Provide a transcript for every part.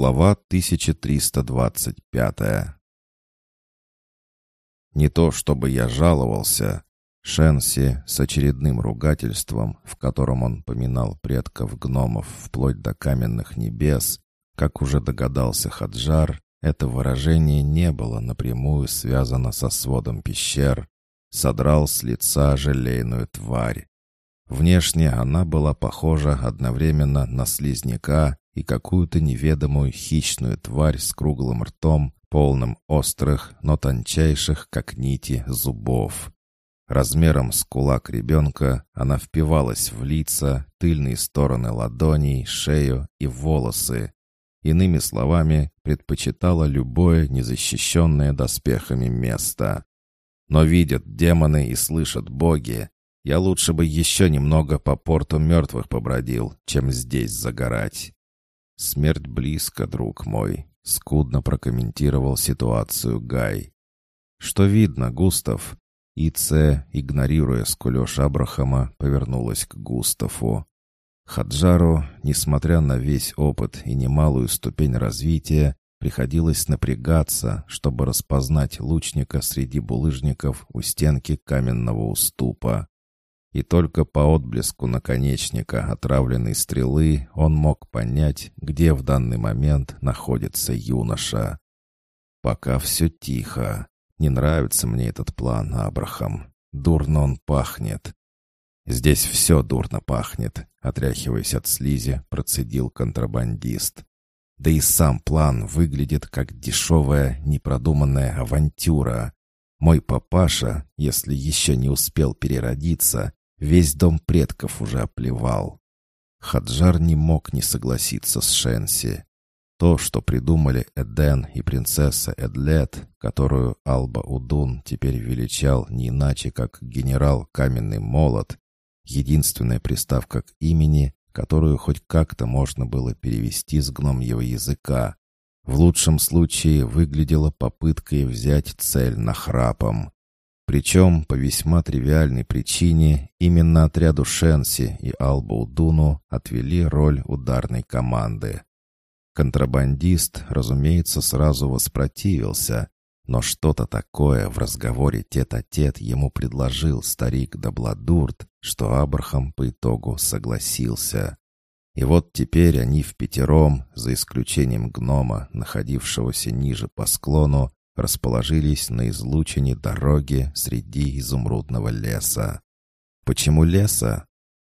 Глава 1325 Не то чтобы я жаловался. Шенси с очередным ругательством, в котором он поминал предков гномов вплоть до каменных небес, как уже догадался Хаджар, это выражение не было напрямую связано со сводом пещер, содрал с лица желейную тварь. Внешне она была похожа одновременно на слизняка и какую-то неведомую хищную тварь с круглым ртом, полным острых, но тончайших, как нити, зубов. Размером с кулак ребенка она впивалась в лица, тыльные стороны ладоней, шею и волосы. Иными словами, предпочитала любое незащищенное доспехами место. Но видят демоны и слышат боги. Я лучше бы еще немного по порту мертвых побродил, чем здесь загорать. «Смерть близко, друг мой», — скудно прокомментировал ситуацию Гай. «Что видно, Густав?» Ице, игнорируя скулеж Абрахама, повернулась к Густаву. Хаджару, несмотря на весь опыт и немалую ступень развития, приходилось напрягаться, чтобы распознать лучника среди булыжников у стенки каменного уступа и только по отблеску наконечника отравленной стрелы он мог понять, где в данный момент находится юноша. Пока все тихо. Не нравится мне этот план, Абрахам. Дурно он пахнет. Здесь все дурно пахнет, отряхиваясь от слизи, процедил контрабандист. Да и сам план выглядит как дешевая, непродуманная авантюра. Мой папаша, если еще не успел переродиться, Весь дом предков уже оплевал. Хаджар не мог не согласиться с Шенси. То, что придумали Эден и принцесса Эдлет, которую Алба Удун теперь величал не иначе, как генерал Каменный Молот, единственная приставка к имени, которую хоть как-то можно было перевести с гномьего языка, в лучшем случае выглядела попыткой взять цель нахрапом. Причем по весьма тривиальной причине именно отряду Шенси и Албаудуну отвели роль ударной команды. Контрабандист, разумеется, сразу воспротивился, но что-то такое в разговоре тет-а-тет -тет ему предложил старик Дабладурт, что Абрахам по итогу согласился. И вот теперь они в пятером, за исключением гнома, находившегося ниже по склону, расположились на излучине дороги среди изумрудного леса. Почему леса?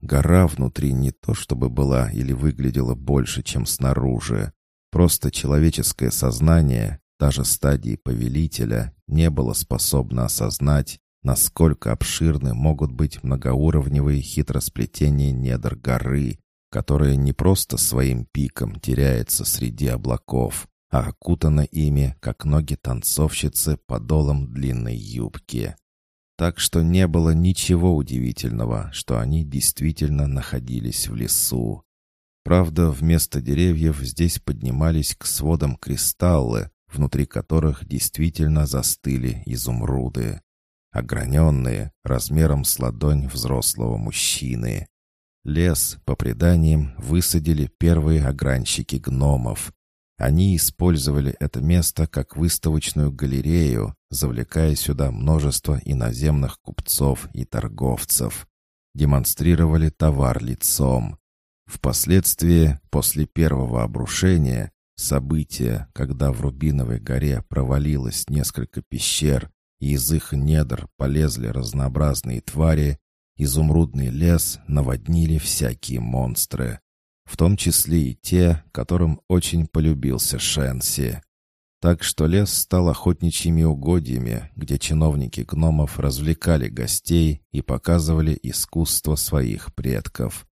Гора внутри не то чтобы была или выглядела больше, чем снаружи. Просто человеческое сознание, даже стадии повелителя, не было способно осознать, насколько обширны могут быть многоуровневые хитросплетения недр горы, которая не просто своим пиком теряется среди облаков, а окутана ими, как ноги танцовщицы подолом длинной юбки. Так что не было ничего удивительного, что они действительно находились в лесу. Правда, вместо деревьев здесь поднимались к сводам кристаллы, внутри которых действительно застыли изумруды. Ограненные, размером с ладонь взрослого мужчины. Лес, по преданиям, высадили первые огранщики гномов, они использовали это место как выставочную галерею, завлекая сюда множество иноземных купцов и торговцев. Демонстрировали товар лицом. Впоследствии, после первого обрушения, события, когда в Рубиновой горе провалилось несколько пещер, и из их недр полезли разнообразные твари, изумрудный лес наводнили всякие монстры в том числе и те, которым очень полюбился Шенси. Так что лес стал охотничьими угодьями, где чиновники гномов развлекали гостей и показывали искусство своих предков.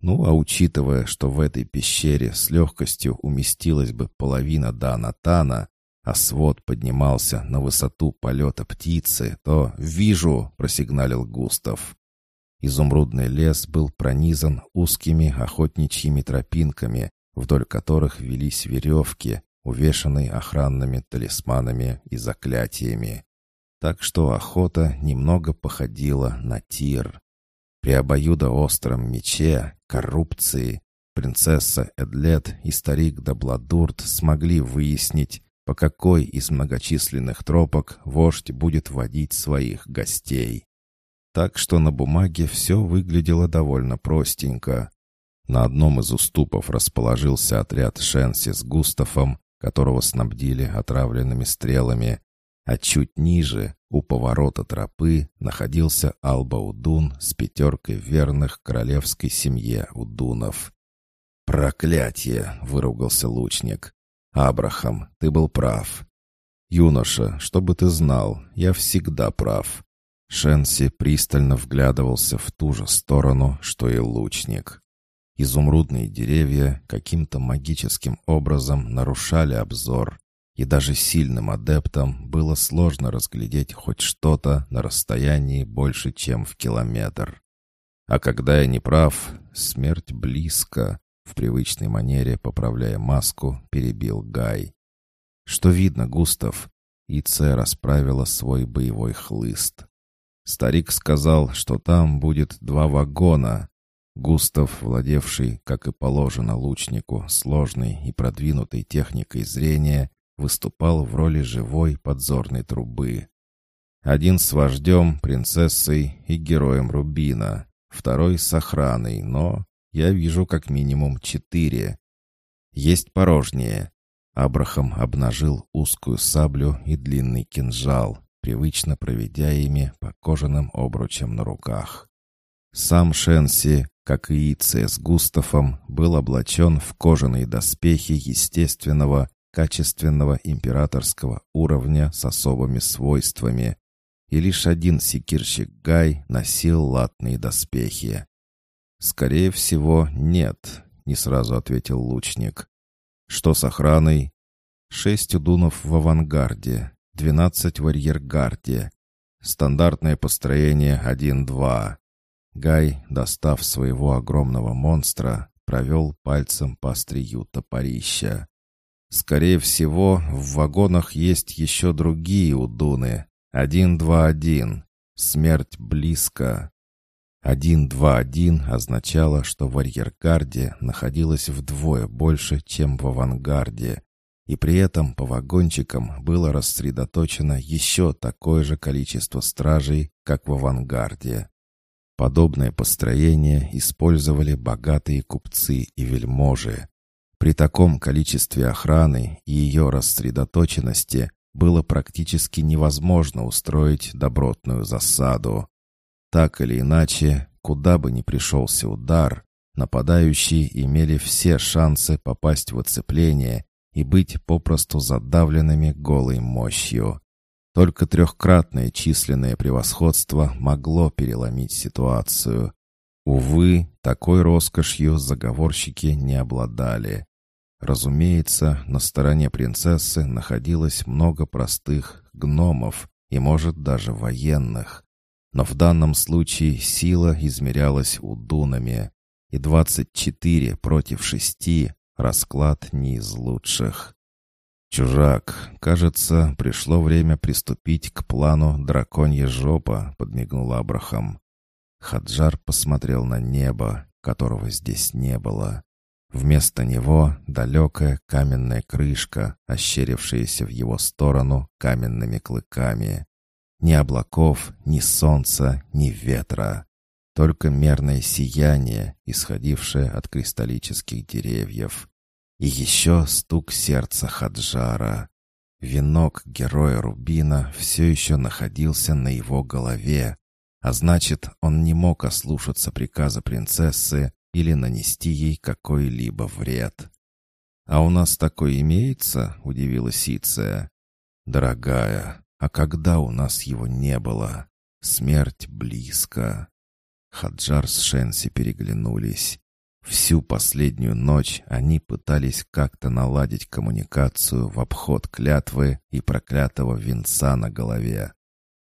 Ну а учитывая, что в этой пещере с легкостью уместилась бы половина Данатана, а свод поднимался на высоту полета птицы, то «Вижу!» — просигналил Густав. Изумрудный лес был пронизан узкими охотничьими тропинками, вдоль которых велись веревки, увешанные охранными талисманами и заклятиями. Так что охота немного походила на тир. При обоюдоостром мече, коррупции принцесса Эдлет и старик Дабладурт смогли выяснить, по какой из многочисленных тропок вождь будет водить своих гостей. Так что на бумаге все выглядело довольно простенько. На одном из уступов расположился отряд Шенси с Густафом, которого снабдили отравленными стрелами, а чуть ниже, у поворота тропы, находился Алба-Удун с пятеркой верных королевской семье Удунов. «Проклятие!» — выругался лучник. «Абрахам, ты был прав. Юноша, чтобы ты знал, я всегда прав». Шенси пристально вглядывался в ту же сторону, что и лучник. Изумрудные деревья каким-то магическим образом нарушали обзор, и даже сильным адептам было сложно разглядеть хоть что-то на расстоянии больше, чем в километр. А когда я не прав, смерть близко, в привычной манере, поправляя маску, перебил Гай. «Что видно, Густав?» Ице расправила свой боевой хлыст. Старик сказал, что там будет два вагона. Густав, владевший, как и положено лучнику, сложной и продвинутой техникой зрения, выступал в роли живой подзорной трубы. Один с вождем, принцессой и героем Рубина, второй с охраной, но я вижу как минимум четыре. Есть порожнее. Абрахам обнажил узкую саблю и длинный кинжал, привычно проведя ими по кожаным обручам на руках. Сам Шенси, как и Ице с Густафом, был облачен в кожаные доспехи естественного, качественного императорского уровня с особыми свойствами, и лишь один секирщик Гай носил латные доспехи. «Скорее всего, нет», — не сразу ответил лучник. «Что с охраной?» «Шесть удунов в авангарде, двенадцать в арьергарде. Стандартное построение один-два». Гай, достав своего огромного монстра, провел пальцем по острию топорища. «Скорее всего, в вагонах есть еще другие удуны. Один-два-один. Смерть близко». Один-два-один означало, что в арьергарде находилось вдвое больше, чем в авангарде, и при этом по вагончикам было рассредоточено еще такое же количество стражей, как в авангарде. Подобное построение использовали богатые купцы и вельможи. При таком количестве охраны и ее рассредоточенности было практически невозможно устроить добротную засаду. Так или иначе, куда бы ни пришелся удар, нападающие имели все шансы попасть в оцепление и быть попросту задавленными голой мощью. Только трехкратное численное превосходство могло переломить ситуацию. Увы, такой роскошью заговорщики не обладали. Разумеется, на стороне принцессы находилось много простых гномов и, может, даже военных. Но в данном случае сила измерялась удунами, и 24 против 6 расклад не из лучших. «Чужак, кажется, пришло время приступить к плану драконья жопа», — подмигнул Абрахам. Хаджар посмотрел на небо, которого здесь не было. Вместо него далекая каменная крышка, ощерившаяся в его сторону каменными клыками. Ни облаков, ни солнца, ни ветра. Только мерное сияние, исходившее от кристаллических деревьев. И еще стук сердца Хаджара. Венок героя Рубина все еще находился на его голове, а значит, он не мог ослушаться приказа принцессы или нанести ей какой-либо вред. «А у нас такой имеется?» — удивилась Иция. «Дорогая, а когда у нас его не было? Смерть близко. Хаджар с Шенси переглянулись. Всю последнюю ночь они пытались как-то наладить коммуникацию в обход клятвы и проклятого венца на голове.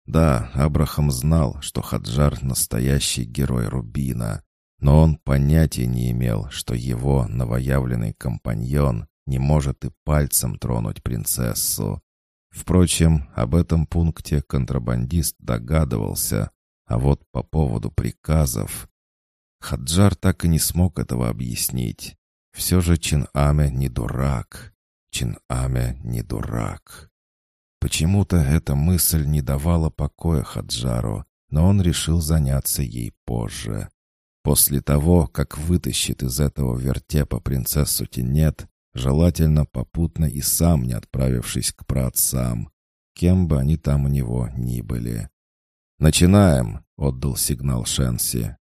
Да, Абрахам знал, что Хаджар — настоящий герой Рубина, но он понятия не имел, что его новоявленный компаньон не может и пальцем тронуть принцессу. Впрочем, об этом пункте контрабандист догадывался, а вот по поводу приказов... Хаджар так и не смог этого объяснить. Все же Чин-Аме не дурак. Чин-Аме не дурак. Почему-то эта мысль не давала покоя Хаджару, но он решил заняться ей позже. После того, как вытащит из этого вертепа принцессу Тенет, желательно попутно и сам не отправившись к праотцам, кем бы они там у него ни были. «Начинаем!» — отдал сигнал Шенси.